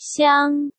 香